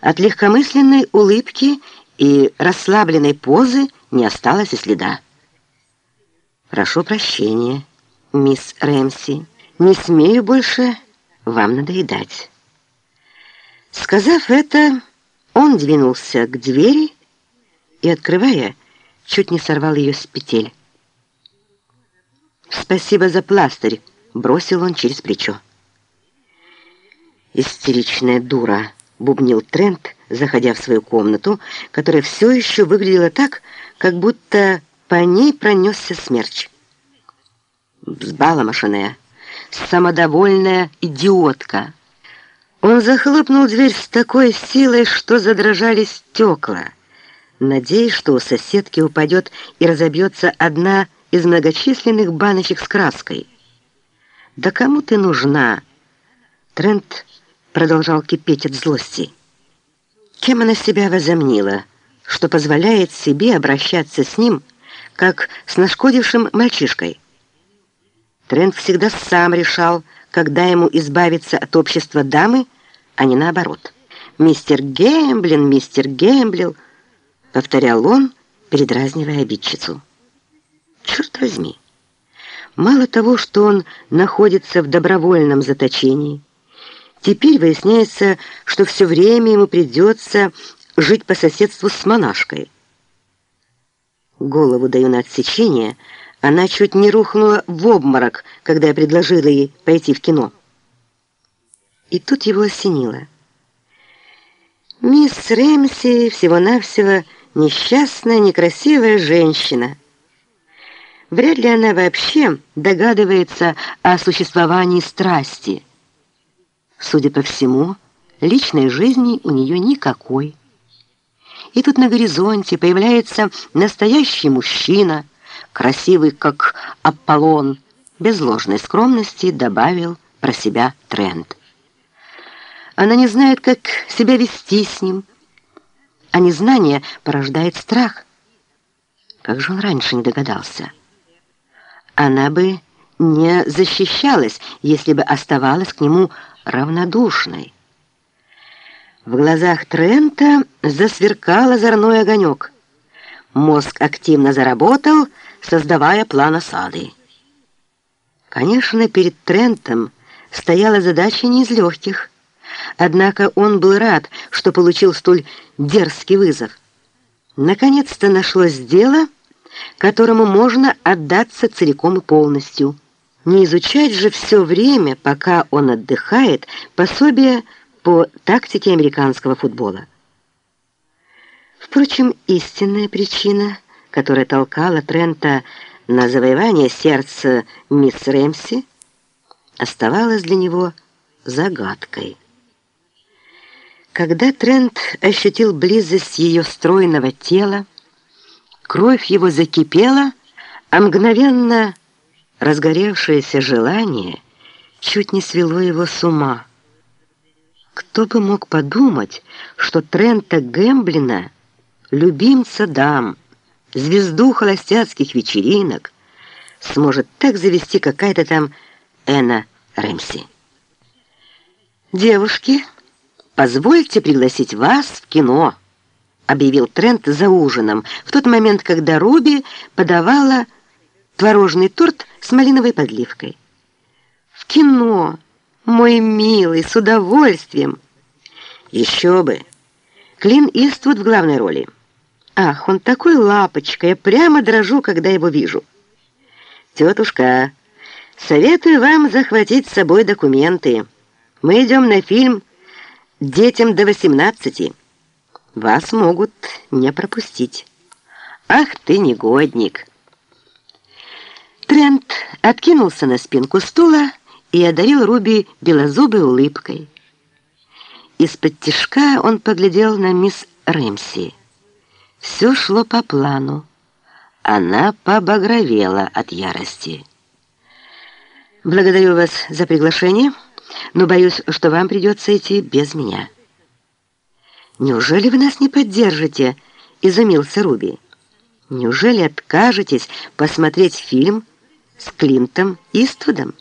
От легкомысленной улыбки и расслабленной позы не осталось и следа. «Прошу прощения, мисс Рэмси, не смею больше вам надоедать». Сказав это, он двинулся к двери и, открывая, чуть не сорвал ее с петель. «Спасибо за пластырь», — бросил он через плечо. «Истеричная дура», — бубнил Трент, заходя в свою комнату, которая все еще выглядела так, как будто по ней пронесся смерч. Взбаломошенная, самодовольная идиотка. Он захлопнул дверь с такой силой, что задрожали стекла, надеясь, что у соседки упадет и разобьется одна из многочисленных баночек с краской. «Да кому ты нужна?» Трент продолжал кипеть от злости. Кем она себя возомнила, что позволяет себе обращаться с ним, как с нашкодившим мальчишкой? Трент всегда сам решал, когда ему избавиться от общества дамы, а не наоборот. «Мистер Гэмблин, мистер Гэмблил», — повторял он, передразнивая обидчицу. «Черт возьми! Мало того, что он находится в добровольном заточении, Теперь выясняется, что все время ему придется жить по соседству с монашкой. Голову даю на отсечение, она чуть не рухнула в обморок, когда я предложила ей пойти в кино. И тут его осенило. Мисс Рэмси всего-навсего несчастная, некрасивая женщина. Вряд ли она вообще догадывается о существовании страсти – Судя по всему, личной жизни у нее никакой. И тут на горизонте появляется настоящий мужчина, красивый, как Аполлон, без ложной скромности добавил про себя тренд. Она не знает, как себя вести с ним, а незнание порождает страх. Как же он раньше не догадался? Она бы не защищалась, если бы оставалась к нему равнодушной. В глазах Трента засверкал озорной огонек. Мозг активно заработал, создавая план осады. Конечно, перед Трентом стояла задача не из легких. Однако он был рад, что получил столь дерзкий вызов. Наконец-то нашлось дело, которому можно отдаться целиком и полностью – не изучать же все время, пока он отдыхает, пособие по тактике американского футбола. Впрочем, истинная причина, которая толкала Трента на завоевание сердца мисс Рэмси, оставалась для него загадкой. Когда Трент ощутил близость ее стройного тела, кровь его закипела, а мгновенно Разгоревшееся желание чуть не свело его с ума. Кто бы мог подумать, что Трента Гэмблина, любимца дам, звезду холостяцких вечеринок, сможет так завести какая-то там Эна Рэмси. «Девушки, позвольте пригласить вас в кино», объявил Трент за ужином, в тот момент, когда Руби подавала творожный торт с малиновой подливкой. «В кино, мой милый, с удовольствием!» «Еще бы! Клин Иствуд в главной роли. Ах, он такой лапочка, я прямо дрожу, когда его вижу. Тетушка, советую вам захватить с собой документы. Мы идем на фильм «Детям до 18. Вас могут не пропустить. Ах ты негодник!» Откинулся на спинку стула и одарил Руби белозубой улыбкой. Из-под тишка он поглядел на мисс Рэмси. Все шло по плану. Она побагровела от ярости. «Благодарю вас за приглашение, но боюсь, что вам придется идти без меня». «Неужели вы нас не поддержите?» — изумился Руби. «Неужели откажетесь посмотреть фильм с Клинтом Иствудом.